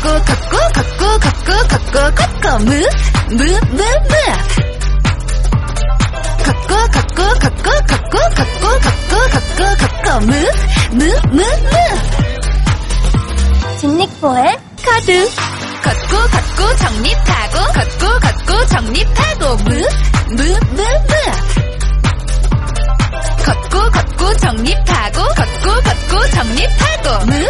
걷고 걷고 걷고 걷고 걷고 걷고 move move move move 걷고 걷고 걷고 걷고 걷고 걷고 걷고 걷고 move move move move 진닉포의 카드. 걷고 걷고 정립하고 걷고 걷고 정립하고 move move move move 걷고 걷고 정립하고 걷고 걷고 정립하고 move